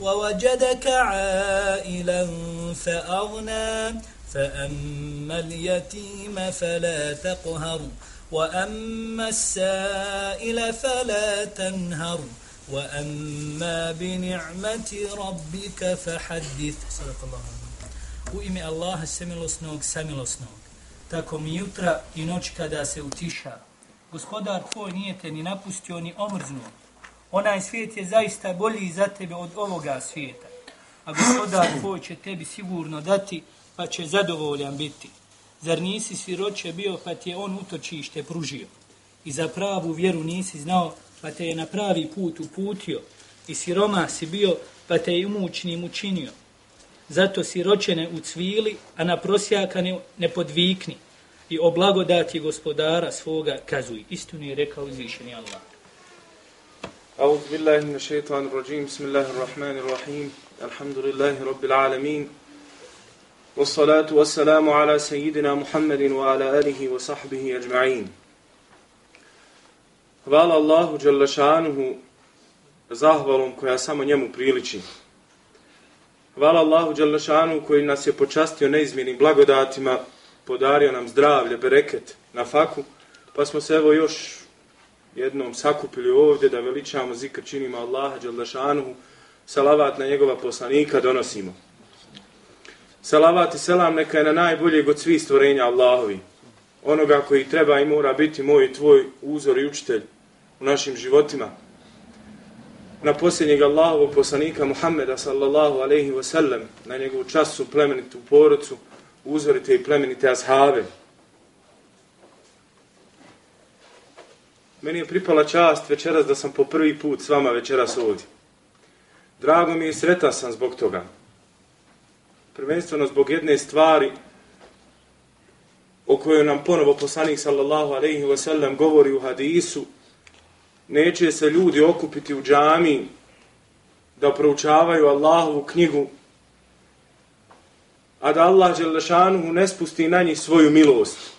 ووجدك عائلا فأغنى فأما اليتيم فلا تقهر وأما السائل فلا تنهر وأما بنعمة ربك فحدث صدق الله U ime Allaha semilosnog, samilosnog. Tako mi jutra i noć kada se utiša. Gospodar tvoj nije te ni napustio, ni omrznuo. Onaj svijet je zaista bolji za tebe od ovoga svijeta. A gospodar tvoj će tebi sigurno dati, pa će zadovoljan biti. Zar nisi siroće bio, pa ti je on utočište pružio? I za pravu vjeru nisi znao, pa te je na pravi put uputio. I siroma si bio, pa te je imućnim učinio. Zato siroćene ucvili, a na prosjaka ne, ne podvikni. I o blagodati gospodara svoga kazuj. Istinu je rekao uzvišeni Allah. أعوذ بالله من الشيطان الرجيم بسم الله الرحمن الرحيم الحمد لله رب العالمين والصلاة والسلام على سيدنا محمد وعلى آله وصحبه أجمعين Hvala Allahu Đalešanuhu zahvalom koja samo njemu priliči. Hvala Allahu Đalešanuhu koji nas je počastio neizmjenim blagodatima, podario nam zdravlje, bereket na faku, pa smo se evo još jednom sakupili ovdje da veličamo zikr činimo Allaha Đaldašanuhu, salavat na njegova poslanika donosimo. Salavat i selam neka je na najboljeg od svih stvorenja Allahovi. Onoga koji treba i mora biti moj i tvoj uzor i učitelj u našim životima. Na posljednjeg Allahovog poslanika Muhammeda sallallahu alaihi wa sallam, na njegovu času, plemenitu porodcu, uzorite i plemenite ashave. Meni je pripala čast večeras da sam po prvi put s vama večeras ovdje. Drago mi je i sretan sam zbog toga. Prvenstveno zbog jedne stvari o kojoj nam ponovo poslanik sallallahu alaihi wa sallam govori u hadisu, neće se ljudi okupiti u džami da proučavaju Allahovu knjigu, a da Allah Đelešanuhu ne spusti na njih svoju milost,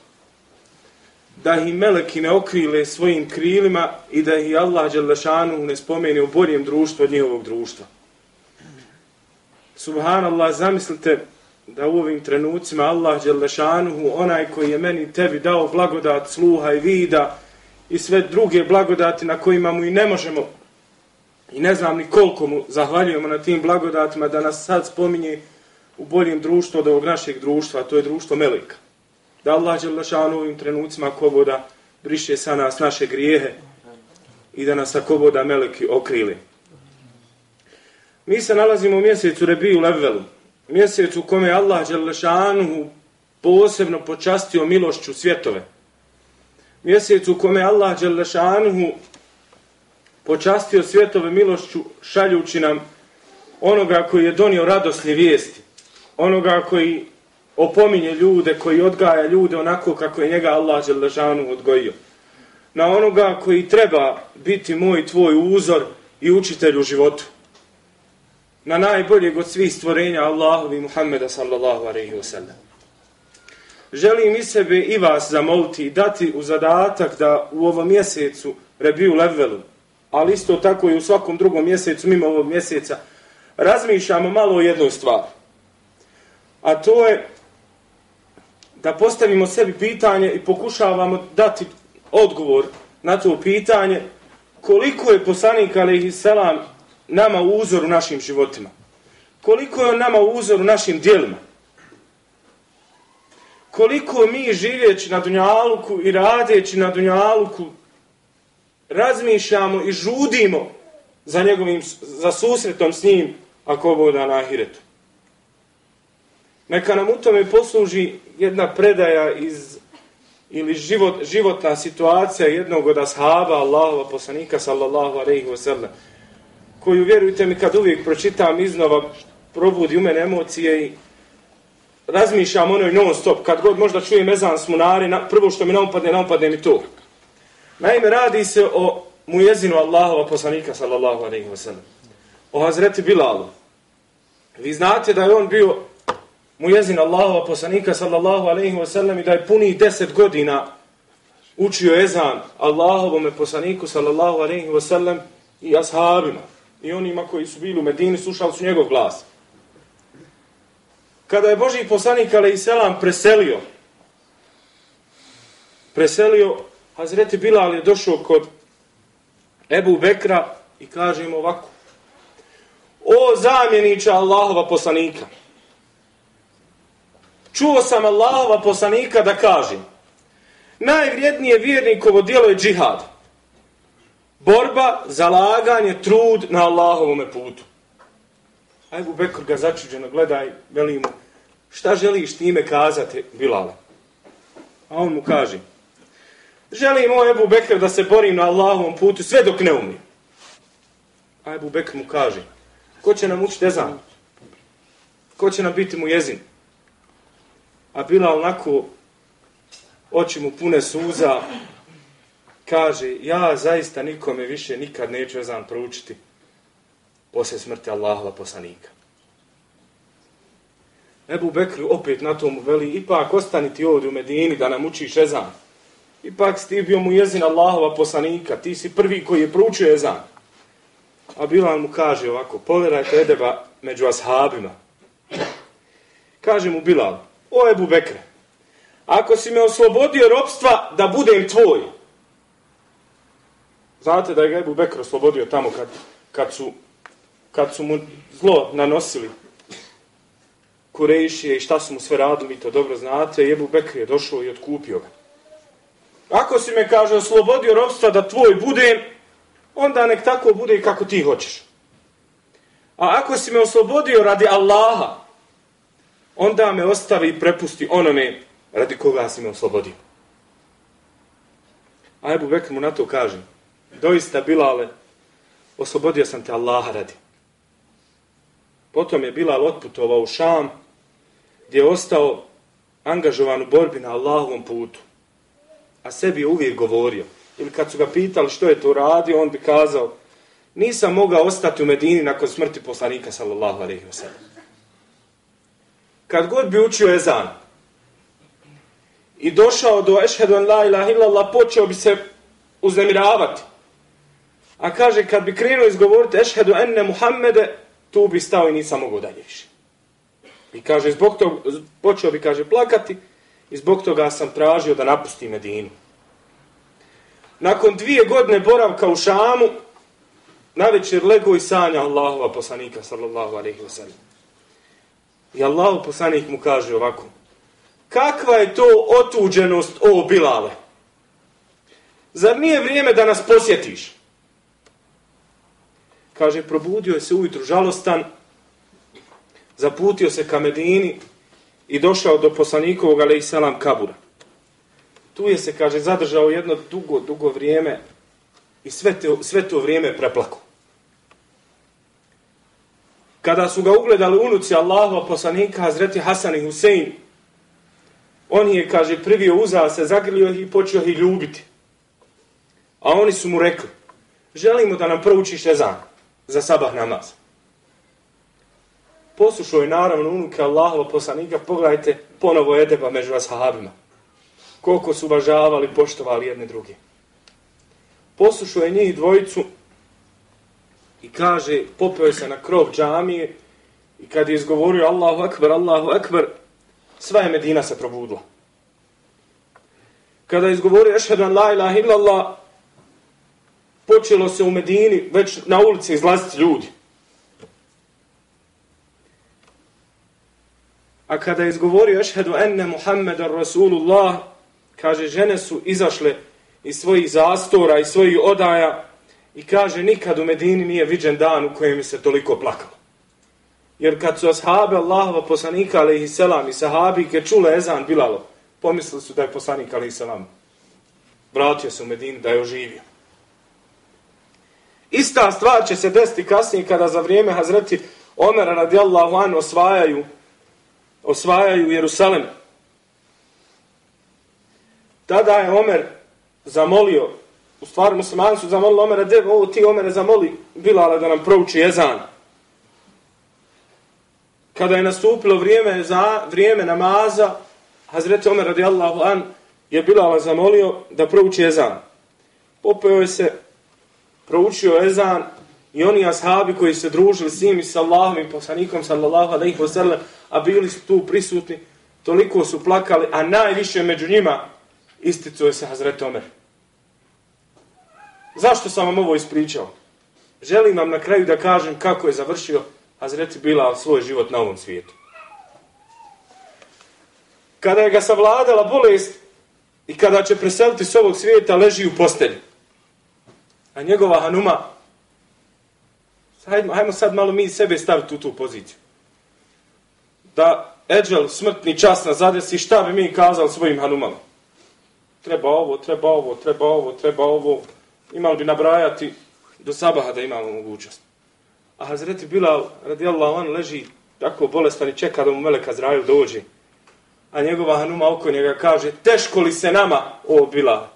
da ih meleki ne okrile svojim krilima i da ih Allah Đelešanu ne spomene u boljem društvu od njihovog društva. Subhanallah, zamislite da u ovim trenucima Allah Đelešanuhu, onaj koji je meni tebi dao blagodat sluha i vida i sve druge blagodati na kojima mu i ne možemo i ne znam ni koliko mu zahvaljujemo na tim blagodatima da nas sad spominje u boljem društvu od ovog našeg društva, to je društvo Melika. Da Allah Đelešanu u ovim trenucima koboda briše sa nas naše grijehe i da nas sa koboda meleki okrili. Mi se nalazimo u mjesecu Rebiju Levelu, mjesecu u kome Allah Đelešanu posebno počastio milošću svjetove. Mjesecu u kome Allah Đelešanuhu počastio svjetove milošću šaljući nam onoga koji je donio radosne vijesti, onoga koji opominje ljude, koji odgaja ljude onako kako je njega Allah Đelešanuhu odgojio. Na onoga koji treba biti moj tvoj uzor i učitelj u životu na najboljeg od svih stvorenja Allahovi Muhammeda sallallahu alaihi wa sallam. Želim i sebe i vas zamoliti i dati u zadatak da u ovom mjesecu rebiju levelu, ali isto tako i u svakom drugom mjesecu mimo ovog mjeseca, razmišljamo malo o jednoj stvari. A to je da postavimo sebi pitanje i pokušavamo dati odgovor na to pitanje koliko je poslanik alaihi salam nama uzor u našim životima? Koliko je on nama uzor u našim dijelima? Koliko mi živjeći na Dunjaluku i radeći na Dunjaluku razmišljamo i žudimo za njegovim, za susretom s njim ako bude na Ahiretu? Neka nam u tome posluži jedna predaja iz ili život, životna situacija jednog od ashaba Allahova poslanika sallallahu alaihi wasallam koju, vjerujte mi, kad uvijek pročitam iznova, probudi u mene emocije i razmišljam onoj non stop, kad god možda čujem ezan smunari, na, prvo što mi naupadne, naupadne mi to. Naime, radi se o mujezinu Allahova poslanika, sallallahu alaihi wasallam. O Hazreti Bilalu. Vi znate da je on bio mujezin Allahova poslanika, sallallahu alaihi wasallam i da je puni deset godina učio ezan Allahovom poslaniku, sallallahu alaihi wasallam i ashabima. I onima koji su bili u Medini, slušali su njegov glas kada je Boži poslanik alaihi selam preselio preselio Hazreti Bilal je došao kod Ebu Bekra i kaže im ovako o zamjeniče Allahova poslanika čuo sam Allahova poslanika da kaže najvrijednije vjernikovo djelo je džihad borba, zalaganje, trud na Allahovome putu Ebu Bekr ga začuđeno gleda i veli mu, šta želiš time kazati, Bilale? A on mu kaže, želim o Ebu Bekr da se borim na Allahovom putu sve dok ne umri. A Ebu Bekr mu kaže, ko će nam učiti ezan? Ko će nam biti mu jezin? A Bilal onako, oči mu pune suza, kaže, ja zaista nikome više nikad neću ezan proučiti posle smrti Allahova poslanika. Ebu Bekr opet na tomu veli, ipak ostani ti ovdje u Medini da nam učiš ezan. Ipak si ti bio mu jezin Allahova poslanika, ti si prvi koji je proučio ezan. A Bilal mu kaže ovako, poveraj edeba među ashabima. Kaže mu Bilal, o Ebu Bekre, ako si me oslobodio robstva, da budem tvoj. Znate da je ga Ebu Bekr oslobodio tamo kad, kad su kad su mu zlo nanosili Kurejšije i šta su mu sve radili, to dobro znate, Ebu Bekr je došao i otkupio ga. Ako si me, kaže, oslobodio robstva da tvoj budem, onda nek tako bude kako ti hoćeš. A ako si me oslobodio radi Allaha, onda me ostavi i prepusti onome radi koga si me oslobodio. A Ebu Bekr mu na to kaže, doista Bilale, oslobodio sam te Allaha radi. Potom je Bilal otputovao u Šam, gdje je ostao angažovan u borbi na Allahovom putu. A sebi je uvijek govorio. Ili kad su ga pitali što je to radio, on bi kazao, nisam mogao ostati u Medini nakon smrti poslanika, sallallahu alaihi wa sallam. Kad god bi učio ezan i došao do ešhedu la ilaha illallah, počeo bi se uznemiravati. A kaže, kad bi krenuo izgovoriti ešhedu enne Muhammede, tu bi stao i nisam mogao dalje više. I kaže, zbog toga, počeo bi, kaže, plakati i zbog toga sam tražio da napusti Medinu. Nakon dvije godine boravka u Šamu, na večer lego i sanja Allahova poslanika, sallallahu alaihi wa sallam. I Allah poslanik mu kaže ovako, kakva je to otuđenost, o Bilale? Zar nije vrijeme da nas posjetiš? kaže, probudio je se ujutru žalostan, zaputio se ka Medini i došao do poslanikovog, ale i selam, kabura. Tu je se, kaže, zadržao jedno dugo, dugo vrijeme i sve, te, sve to vrijeme preplako. Kada su ga ugledali unuci Allahova poslanika, Hazreti Hasan i Husein, on je, kaže, prvi uzao se, zagrilio i počeo ih ljubiti. A oni su mu rekli, želimo da nam proučiš ezan za sabah namaz. Poslušao je naravno unuke Allahova poslanika, pogledajte ponovo edeba među ashabima. Koliko su uvažavali, poštovali jedne druge. Poslušao je njih dvojicu i kaže, popeo se na krov džamije i kad je izgovorio Allahu akbar, Allahu akbar, sva je Medina se probudila. Kada je izgovorio ešhedan la ilaha illallah, počelo se u Medini već na ulici izlaziti ljudi. A kada je izgovorio ešhedu enne Muhammeda Rasulullah, kaže, žene su izašle iz svojih zastora i svojih odaja i kaže, nikad u Medini nije viđen dan u kojem se toliko plakalo. Jer kad su ashabe Allahova poslanika, alaihi selam, i sahabike čule ezan Bilalo, pomislili su da je poslanik, alaihi selam, vratio se u Medini, da je oživio. Ista stvar će se desiti kasnije kada za vrijeme Hazreti Omera radijallahu an osvajaju osvajaju Jerusalem. Tada je Omer zamolio, u stvari muslimani su zamolili Omera, gdje ovo ti Omere zamoli Bilala da nam prouči jezan. Kada je nastupilo vrijeme za vrijeme namaza, Hazreti Omer radijallahu an je Bilala zamolio da prouči jezan. Popeo je se, proučio jezan i oni ashabi koji se družili s njim i s Allahom i poslanikom sallallahu alaihi wasallam, a bili su tu prisutni, toliko su plakali, a najviše među njima isticuje se Hazreti Omer. Zašto sam vam ovo ispričao? Želim vam na kraju da kažem kako je završio Hazreti Bilal svoj život na ovom svijetu. Kada je ga savladala bolest i kada će preseliti s ovog svijeta, leži u postelji. A njegova Hanuma, hajmo, hajmo sad malo mi sebe staviti u tu poziciju. Da Eđel, smrtni čas na zadesi, šta bi mi kazali svojim Hanumama? Treba ovo, treba ovo, treba ovo, treba ovo. Imali bi nabrajati do sabaha da imamo mogućnost. A Hazreti Bilal, radijallahu an, leži tako bolestan i čeka da mu Meleka Zraju dođe. A njegova Hanuma oko njega kaže, teško li se nama, o Bilal?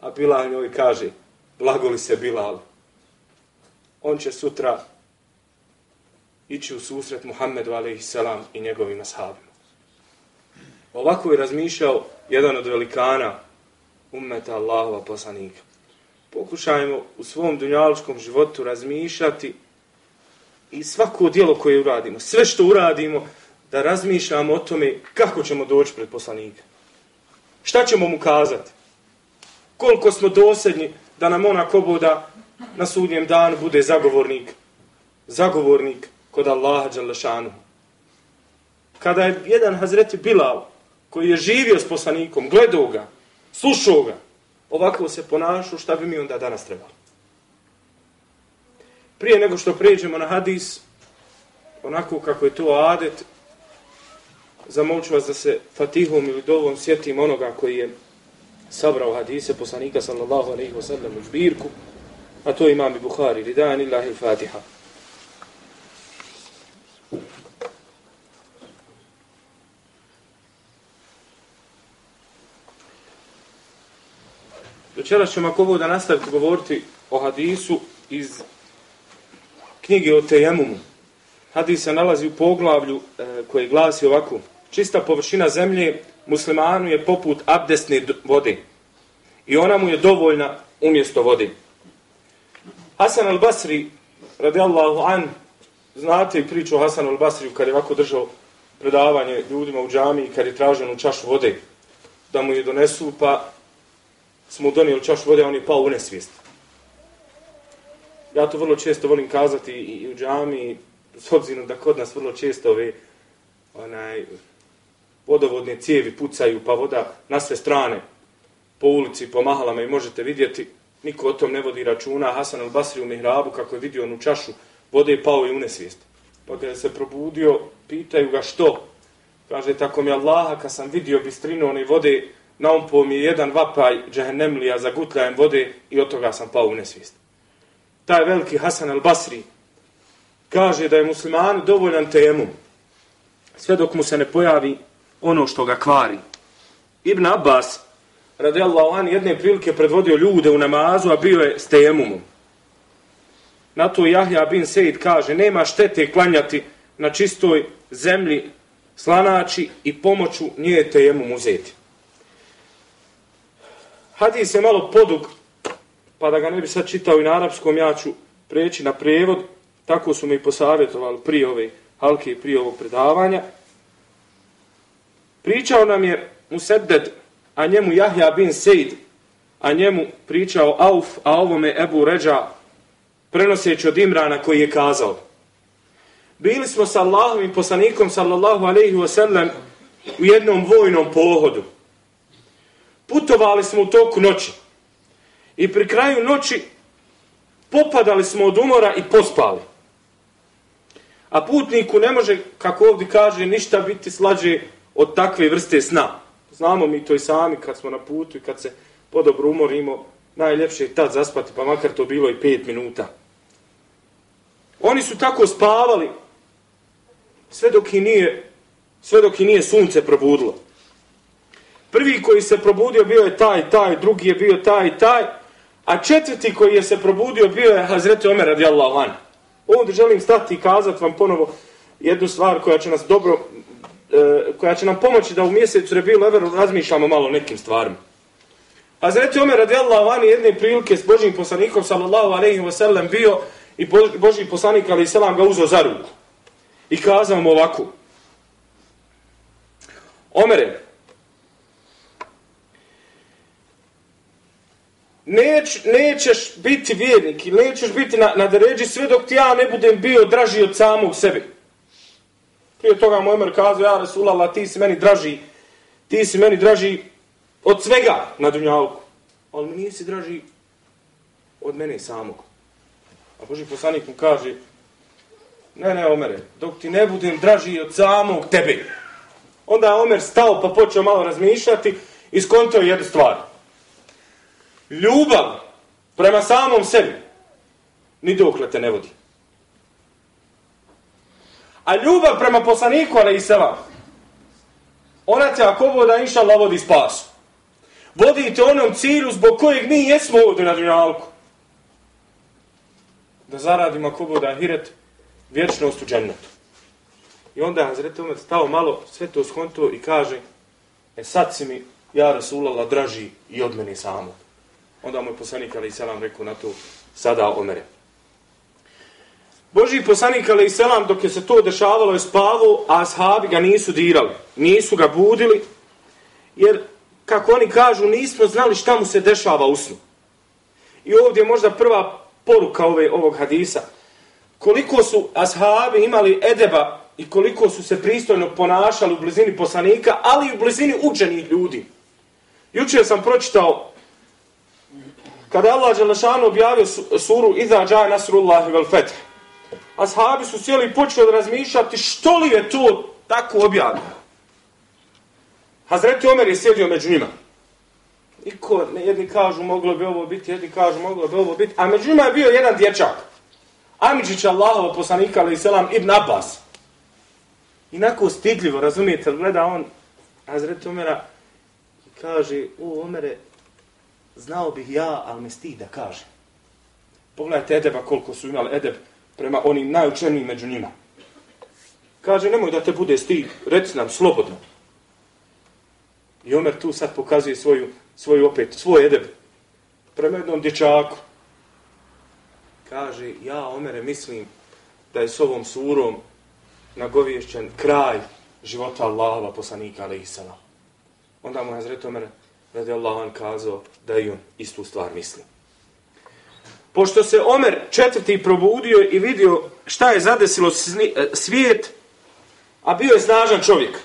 A Bilal njoj kaže, blago li se Bilal? On će sutra ići u susret Muhammedu a.s. i njegovim ashabima. Ovako je razmišljao jedan od velikana ummeta Allahova poslanika. Pokušajmo u svom dunjaličkom životu razmišljati i svako dijelo koje uradimo, sve što uradimo, da razmišljamo o tome kako ćemo doći pred poslanika. Šta ćemo mu kazati? Koliko smo dosadnji da nam ona koboda na sudnjem danu bude zagovornik, zagovornik kod Allaha Đalešanu. Kada je jedan Hazreti Bilal, koji je živio s poslanikom, gledao ga, slušao ga, ovako se ponašu, šta bi mi onda danas trebalo? Prije nego što pređemo na hadis, onako kako je to adet, zamolču vas da se fatihom ili dovom sjetim onoga koji je sabrao hadise poslanika sallallahu alaihi wa sallam u zbirku, a to imam i Buhari, ridan illahi fatiha. Večeras ćemo ako ovo da nastaviti govoriti o hadisu iz knjige o Tejemumu. Hadis se nalazi u poglavlju e, koji glasi ovako. Čista površina zemlje muslimanu je poput abdesne vode. I ona mu je dovoljna umjesto vode. Hasan al-Basri, radijallahu an, znate priču o Hasan al-Basriju kad je ovako držao predavanje ljudima u džami kad je tražen u čašu vode da mu je donesu, pa smo donijeli čašu vode, on je pao u nesvijest. Ja to vrlo često volim kazati i u džami, s obzirom da kod nas vrlo često ove onaj, vodovodne cijevi pucaju, pa voda na sve strane, po ulici, po mahalama i možete vidjeti, niko o tom ne vodi računa, Hasan al-Basri u mihrabu, kako je vidio onu čašu, vode je pao i u nesvijest. Pa kada se probudio, pitaju ga što? Kaže, tako mi Allaha, kad sam vidio bistrinu one vode, na mi je jedan vapaj džehennemlija za gutljajem vode i od toga sam pao u nesvijest. Taj veliki Hasan al-Basri kaže da je musliman dovoljan temu sve dok mu se ne pojavi ono što ga kvari. Ibn Abbas, radijallahu an, jedne prilike predvodio ljude u namazu, a bio je s tejemumom. Na to Jahja bin Sejid kaže, nema štete klanjati na čistoj zemlji slanači i pomoću nije tejemum uzeti. Hadis je malo podug, pa da ga ne bi sad čitao i na arapskom, ja ću preći na prevod. Tako su mi posavjetovali prije ove halke i prije ovog predavanja. Pričao nam je Musedded, a njemu Jahja bin Sejd, a njemu pričao Auf, a ovome Ebu Ređa, prenoseći od Imrana koji je kazao. Bili smo sa Allahom i poslanikom, sallallahu alaihi wasallam u jednom vojnom pohodu putovali smo u toku noći. I pri kraju noći popadali smo od umora i pospali. A putniku ne može, kako ovdje kaže, ništa biti slađe od takve vrste sna. Znamo mi to i sami kad smo na putu i kad se podobro umorimo, najljepše je tad zaspati, pa makar to bilo i pet minuta. Oni su tako spavali, sve dok i nije sve dok i nije sunce probudilo. Prvi koji se probudio bio je taj, taj, drugi je bio taj, taj, a četvrti koji je se probudio bio je Hazreti Omer radijallahu an. Ovdje želim stati i kazati vam ponovo jednu stvar koja će nas dobro, e, koja će nam pomoći da u mjesecu Rebil Leveru razmišljamo malo o nekim stvarima. Hazreti Omer radijallahu an jedne prilike s Božim poslanikom sallallahu alaihi wa sallam bio i Boži poslanik alaihi sallam ga uzeo za ruku. I kazao mu ovako. Omere, neć, nećeš biti vjernik i nećeš biti na, na deređi sve dok ti ja ne budem bio draži od samog sebe. Prije toga moj Omer kazao, ja Resulala, ti si meni draži, ti si meni draži od svega na dunjalku. Ali mi nisi draži od mene samog. A Boži poslanik mu kaže, ne, ne, Omere, dok ti ne budem draži od samog tebe. Onda je Omer stao pa počeo malo razmišljati i skontao jednu stvar. Ljubav prema samom sebi ni dokle te ne vodi. A ljubav prema poslaniku, ali i seva, ona te ako voda, inša Allah, vodi spas. Vodi te onom cilju zbog kojeg mi jesmo ovdje na dunjalku. Da zaradimo ako voda hiret vječnost u džennetu. I onda je Hazreti Omer stao malo sve to skonto i kaže e sad si mi, ja Rasulala, draži i od mene samo. Onda moj poslanik, ali selam, rekao na to, sada Omere. Boži poslanik, ali selam, dok je se to dešavalo, je spavao, a ashabi ga nisu dirali. Nisu ga budili, jer, kako oni kažu, nismo znali šta mu se dešava u snu. I ovdje je možda prva poruka ove, ovog hadisa. Koliko su ashabi imali edeba i koliko su se pristojno ponašali u blizini poslanika, ali i u blizini učenih ljudi. Jučer sam pročitao kada Allah Đelešanu objavio suru Iza džaj nasrullahi vel feth. Ashabi su sjeli i počeli razmišljati što li je to tako objavio. Hazreti Omer je sjedio među njima. Niko, jedni kažu moglo bi ovo biti, jedni kažu moglo bi ovo biti, a među njima je bio jedan dječak. Amidžić Allahova poslanika, ali i selam, Ibn Abbas. Inako stidljivo, razumijete, gleda on Hazreti Omera i kaže, u Omere, znao bih ja, ali me stid da kažem. Pogledajte Edeba koliko su imali Edeb prema onim najučenijim među njima. Kaže, nemoj da te bude stid, reci nam slobodno. I Omer tu sad pokazuje svoju, svoju opet, svoj Edeb prema jednom dječaku. Kaže, ja Omere mislim da je s ovom surom nagovješćen kraj života Allahova poslanika, ali i. Onda mu je Hazret Omer, radi Allah, kazao da je on istu stvar misli. Pošto se Omer četvrti probudio i vidio šta je zadesilo e, svijet, a bio je snažan čovjek,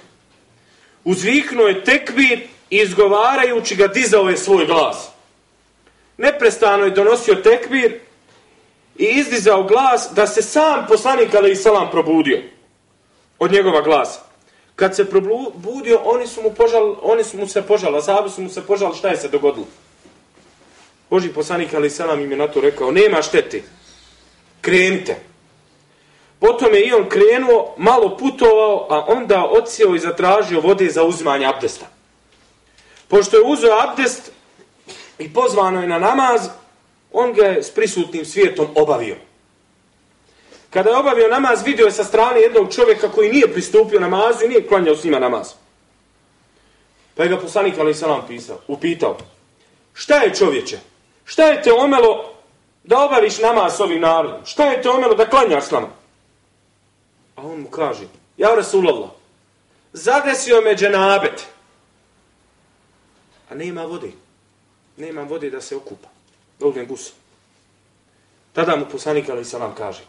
uzviknuo je tekbir i izgovarajući ga dizao je svoj glas. Neprestano je donosio tekbir i izdizao glas da se sam poslanik ali i salam probudio od njegova glasa. Kad se probudio, oni su mu, požal, oni su mu se požali, a su mu se požali šta je se dogodilo. Boži poslanik Ali Salam im je na to rekao, nema štete, krenite. Potom je i on krenuo, malo putovao, a onda odsio i zatražio vode za uzimanje abdesta. Pošto je uzeo abdest i pozvano je na namaz, on ga je s prisutnim svijetom obavio. Kada je obavio namaz, vidio je sa strane jednog čovjeka koji nije pristupio namazu i nije klanjao s njima namaz. Pa je ga poslanik Ali Salam pisao, upitao, šta je čovječe? Šta je te omelo da obaviš namaz s ovim narodom? Šta je te omelo da klanjaš s nama? A on mu kaže, ja Rasulallah, zadesio me dženabet, a nema vode. Nema vode da se okupa. Ovdje gusom. Tada mu poslanik Ali Salam kaže,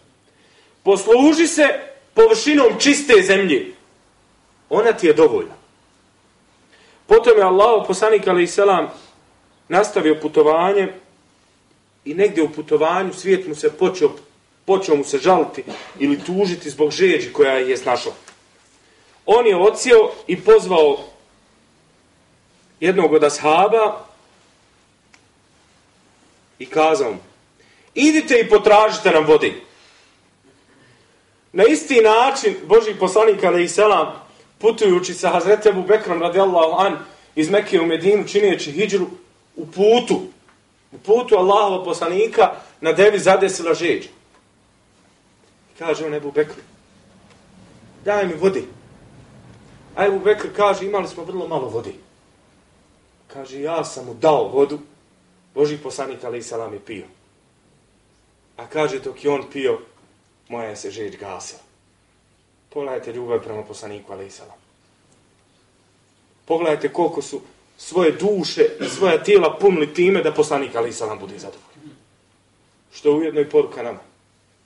posluži se površinom čiste zemlje. Ona ti je dovoljna. Potom je Allah, poslanik alaih selam, nastavio putovanje i negdje u putovanju svijet mu se počeo, počeo mu se žaliti ili tužiti zbog žeđi koja je snašla. On je ocijeo i pozvao jednog od ashaba i kazao mu, idite i potražite nam vode. Na isti način Boži poslanik ali selam putujući sa Hazreti Abu Bekrom radijallahu an iz Mekke u Medinu činijeći hijđru u putu, u putu Allahova poslanika na devi zadesila žeđa. Kaže on Ebu Bekru, daj mi vodi. A Ebu Bekr kaže, imali smo vrlo malo vodi. Kaže, ja sam mu dao vodu, Boži poslanik ali selam je pio. A kaže, dok je on pio, moja je se žeć gasila. Pogledajte ljubav prema poslaniku ali salam. Pogledajte koliko su svoje duše i svoja tijela punili time da poslanik ali salam bude zadovoljan. Što je ujedno i poruka nama.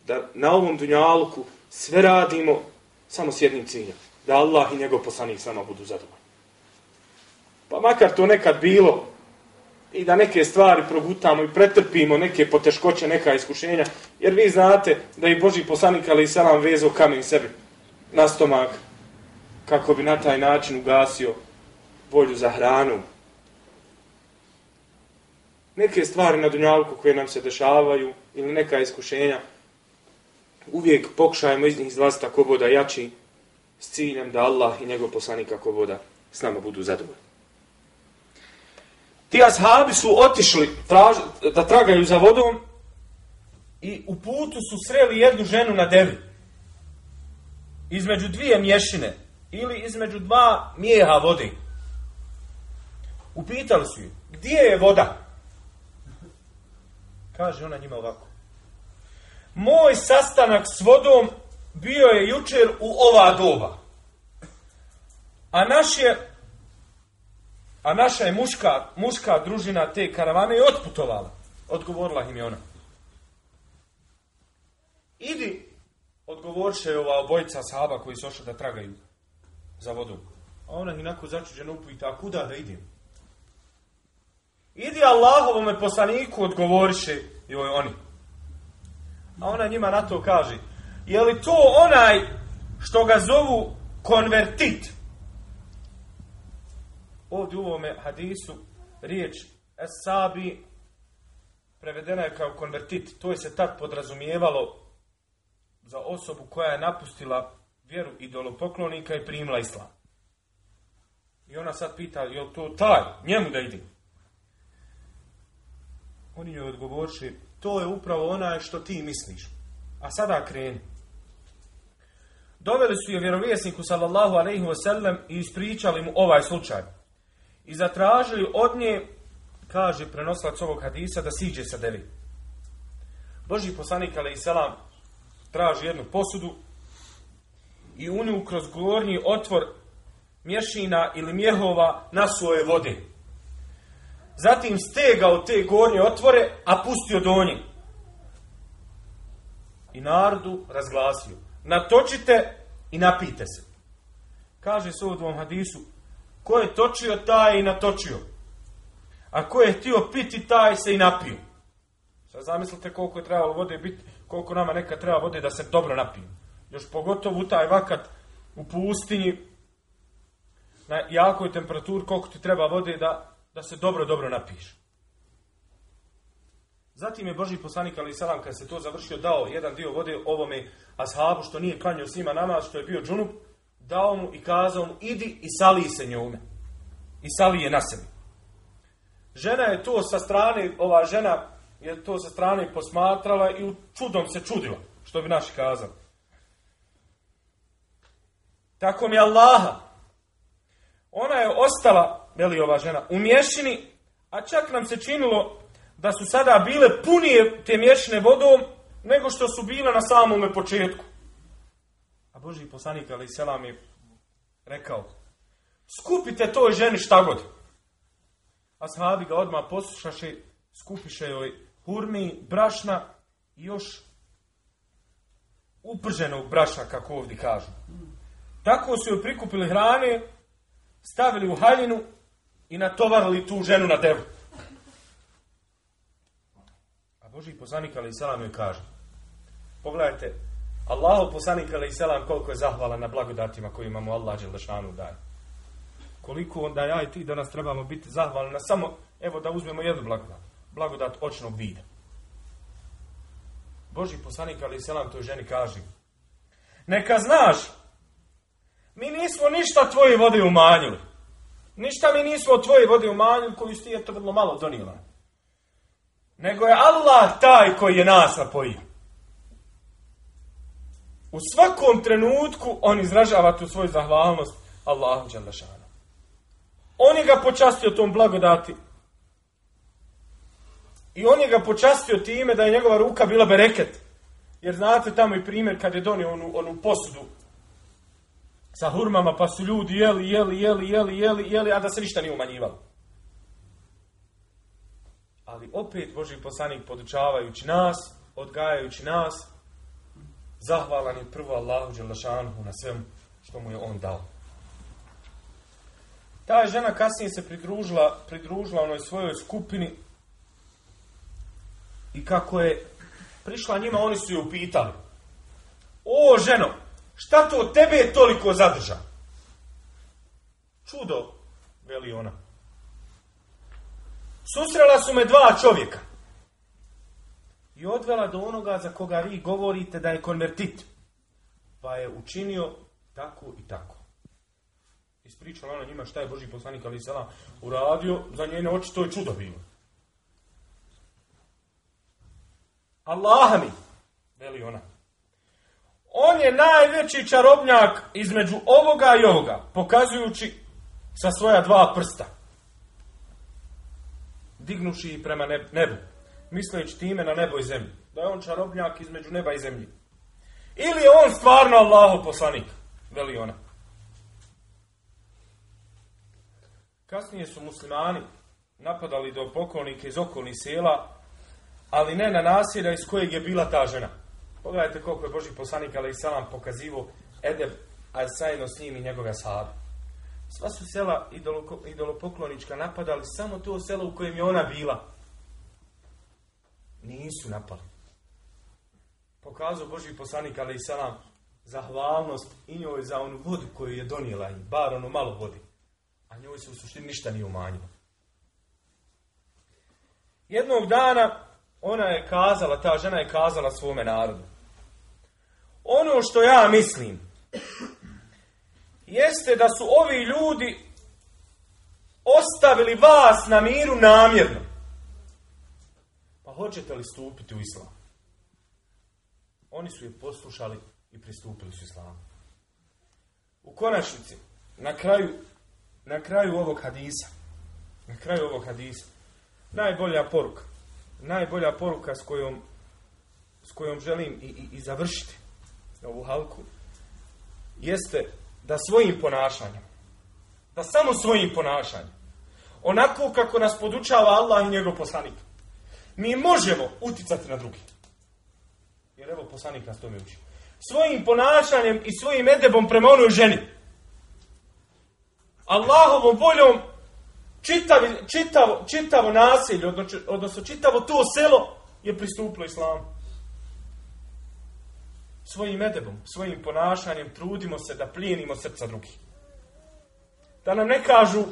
Da na ovom dunjalku sve radimo samo s jednim ciljem. Da Allah i njegov poslanik sama budu zadovoljni. Pa makar to nekad bilo i da neke stvari progutamo i pretrpimo neke poteškoće, neka iskušenja, jer vi znate da i Boži poslanik ali i selam vezo kamen sebi na stomak kako bi na taj način ugasio volju za hranu. Neke stvari na dunjalku koje nam se dešavaju ili neka iskušenja, uvijek pokušajmo iz njih izlaziti koboda jači s ciljem da Allah i njegov poslanik ako boda s nama budu zadovoljni. Ti ashabi su otišli traž, da tragaju za vodom i u putu su sreli jednu ženu na devi. Između dvije mješine ili između dva mijeha vode. Upitali su ju, gdje je voda? Kaže ona njima ovako. Moj sastanak s vodom bio je jučer u ova doba. A naš je a naša je muška, muška družina te karavane je otputovala. Odgovorila im je ona. Idi, odgovorše ova obojica sahaba koji su ošli da tragaju za vodu. A ona inako začuđena upita, kuda da idem? Idi Allahovome poslaniku, odgovoriše joj oni. A ona njima na to kaže, je li to onaj što ga zovu konvertit? Ovdje u ovome hadisu riječ esabi prevedena je kao konvertit. To je se tad podrazumijevalo za osobu koja je napustila vjeru idolopoklonika i primila islam. I ona sad pita, je to taj, njemu da ide? Oni joj odgovorši, to je upravo onaj što ti misliš. A sada kreni. Doveli su je vjerovjesniku sallallahu alaihi wasallam i ispričali mu ovaj slučaj. I zatražili od nje, kaže prenoslac ovog hadisa, da siđe sa devi. Boži poslanik i selam traži jednu posudu i u nju kroz gornji otvor mješina ili mjehova na svoje vode. Zatim stegao te gornje otvore, a pustio donje. I narodu razglasio. Natočite i napite se. Kaže se u ovom hadisu, ko je točio, taj i natočio. A ko je htio piti, taj se i napio. Sad zamislite koliko je trebalo vode biti, koliko nama neka treba vode da se dobro napije. Još pogotovo u taj vakat u pustinji, na jakoj temperaturi, koliko ti treba vode da, da se dobro, dobro napiješ. Zatim je Boži poslanik, ali salam, kad se to završio, dao jedan dio vode ovome ashabu, što nije klanio s njima namaz, što je bio džunup, dao mu i kazao mu, idi i sali se njome. I sali je na sebi. Žena je to sa strane, ova žena je to sa strane posmatrala i u čudom se čudila, što bi naši kazali. Tako mi Allaha. Ona je ostala, veli ova žena, u mješini, a čak nam se činilo da su sada bile punije te mješine vodom nego što su bile na samom početku. Boži poslanik, ali selam je rekao, skupite toj ženi šta god. A sahabi ga odmah poslušaše, skupiše joj hurmi, brašna i još uprženog brašna, kako ovdje kažu. Tako su joj prikupili hrane, stavili u haljinu i natovarili tu ženu na devu. A Boži poslanik, ali selam joj kaže, pogledajte, Allahu poslanik, ali selam, koliko je zahvalan na blagodatima koje imamo Allah Đelešanu daje. Koliko onda ja i ti danas trebamo biti zahvalni na samo, evo da uzmemo jednu blagodat. Blagodat očnog vida. Boži poslanik, ali selam, toj ženi kaže, neka znaš Mi nismo ništa tvoje vode umanjili. Ništa mi nismo od tvoje vode umanjili koju ti je to vrlo malo donijela. Nego je Allah taj koji je nas napojio. U svakom trenutku on izražava tu svoju zahvalnost Allahu Đalešanu. On je ga počastio tom blagodati. I on je ga počastio time da je njegova ruka bila bereket. Jer znate tamo i primjer kad je donio onu, onu posudu sa hurmama, pa su ljudi jeli, jeli, jeli, jeli, jeli, jeli, a da se ništa nije umanjivalo. Ali opet Boži poslanik podučavajući nas, odgajajući nas, zahvalan je prvo Allahu Đelešanhu na svemu što mu je on dao. Ta žena kasnije se pridružila, pridružila onoj svojoj skupini i kako je prišla njima, oni su ju upitali. O, ženo, šta to tebe toliko zadrža? Čudo, veli ona. Susrela su me dva čovjeka. I odvela do onoga za koga vi govorite da je konvertit. Pa je učinio tako i tako. Ispričala ona njima šta je Boži poslanik Ali Sala uradio, za njene oči to je čudo bilo. Allah mi, veli ona. On je najveći čarobnjak između ovoga i ovoga, pokazujući sa svoja dva prsta. Dignuši ih prema nebu, misleći time na nebo i zemlju. Da je on čarobnjak između neba i zemlje. Ili je on stvarno Allahov poslanik, veli ona. Kasnije su muslimani napadali do pokolnike iz okolnih sela, ali ne na nasilja iz kojeg je bila ta žena. Pogledajte koliko je Boži poslanik, ali i salam pokazivo Edeb, a sajno s njim i njegove sahabe. Sva su sela idolopoklonička napadali, samo to selo u kojem je ona bila. Nisu napali. Pokazao Boži poslanik, ali i salam, zahvalnost i njoj za onu vodu koju je donijela im, bar ono malo vodi. A njoj se u suštini ništa nije umanjilo. Jednog dana ona je kazala, ta žena je kazala svome narodu. Ono što ja mislim, jeste da su ovi ljudi ostavili vas na miru namjerno. Hoćete li stupiti u islam? Oni su je poslušali i pristupili su islamu. U konačnici, na kraju, na kraju ovog hadisa, na kraju ovog hadisa, najbolja poruka, najbolja poruka s kojom, s kojom želim i, i, i završiti ovu halku, jeste da svojim ponašanjem, da samo svojim ponašanjem, onako kako nas podučava Allah i njegov poslanik, mi možemo uticati na drugi. Jer evo poslanik nas to mi uči. Svojim ponašanjem i svojim edebom prema onoj ženi. Allahovom voljom čitavi, čitavo, čitavo nasilje, odnosno, odnosno čitavo to selo je pristupilo islamu. Svojim edebom, svojim ponašanjem trudimo se da plijenimo srca drugih. Da nam ne kažu,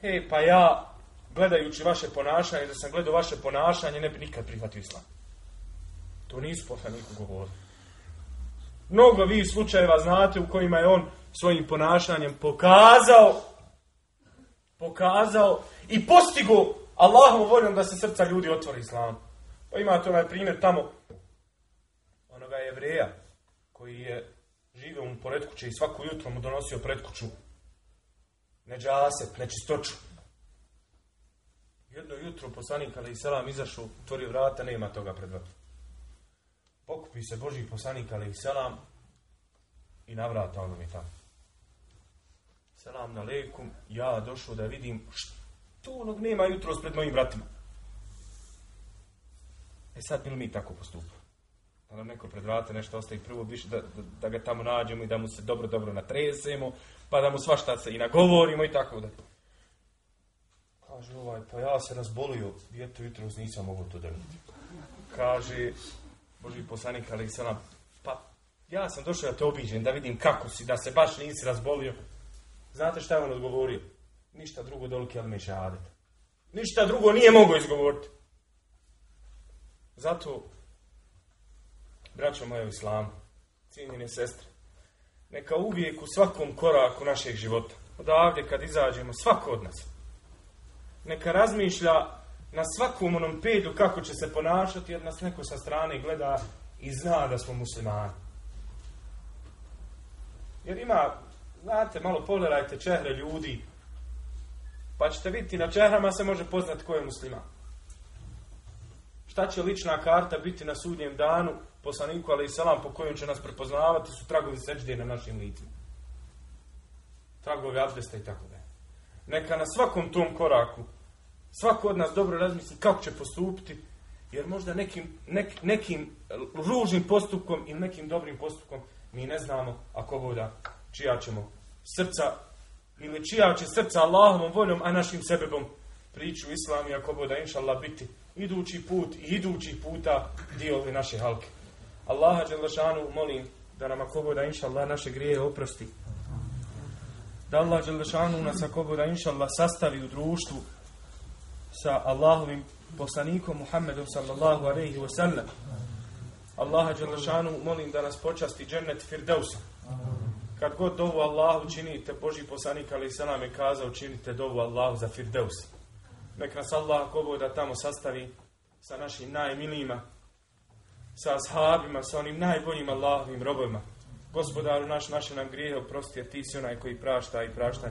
hej, pa ja, gledajući vaše ponašanje, da sam gledao vaše ponašanje, ne bi nikad prihvatio islam. To nisu poslaniku govorili. Mnogo vi slučajeva znate u kojima je on svojim ponašanjem pokazao pokazao i postigo Allahom voljom da se srca ljudi otvori islam. Pa imate onaj primjer tamo onoga jevreja koji je živio u poredkuće i svaku jutro mu donosio predkuću neđasep, neđaset, nečistoću. Jedno jutro poslanik ali selam izašao, otvorio vrata, nema toga pred vratom. Pokupi se Boži poslanik ali selam i na vrata ono mi tamo selam aleikum, ja došao da vidim što onog nema jutro pred mojim vratima. E sad bi mi tako postupo. Da nam neko pred vrata nešto ostaje prvo više da, da, da, ga tamo nađemo i da mu se dobro, dobro natresemo, pa da mu svašta se i nagovorimo i tako da. Kaže ovaj, pa ja se razbolio, vjeto jutro nisam mogao to da vidim. Kaže, Boži poslanik, ali sam pa ja sam došao da te obiđem, da vidim kako si, da se baš nisi razbolio. Znate šta je on odgovorio? Ništa drugo dolike ali me. Ništa drugo nije mogo izgovoriti. Zato, braćo moje u islamu, cijenjene sestre, neka uvijek u svakom koraku našeg života, odavde kad izađemo, svako od nas, neka razmišlja na svakom onom pedu kako će se ponašati, jer nas neko sa strane gleda i zna da smo muslimani. Jer ima, znate, malo pogledajte čehre ljudi, pa ćete vidjeti na čehrama se može poznati ko je musliman. Šta će lična karta biti na sudnjem danu, poslaniku, ali i salam, po kojem će nas prepoznavati, su tragovi seđde na našim licima. Tragovi abdesta i tako da. Neka na svakom tom koraku, svako od nas dobro razmisli kako će postupiti, jer možda nekim, nek, nekim ružnim postupkom ili nekim dobrim postupkom mi ne znamo ako voda čija ćemo srca ili čija će srca Allahovom voljom, a našim sebebom priču islam i ako voda inša Allah biti idući put i idući puta dio ove naše halke. Allaha Đelešanu molim da nam ako boda inša Allah naše grije oprosti. Da Allah Đelešanu nas ako boda inša Allah sastavi u društvu sa Allahovim poslanikom Muhammedom sallallahu alaihi wa sallam. Allaha Đelešanu molim da nas počasti džennet Firdevsa. Kad god dovu Allahu činite, Boži poslanik alaihi sallam je kazao činite dovu Allahu za Firdaus. Nek nas Allah ako da tamo sastavi sa našim najmilijima, sa ashabima, sa onim najboljim Allahovim robovima. Gospodaru naš, naše nam grijehe oprosti, jer ti si onaj koji prašta i prašta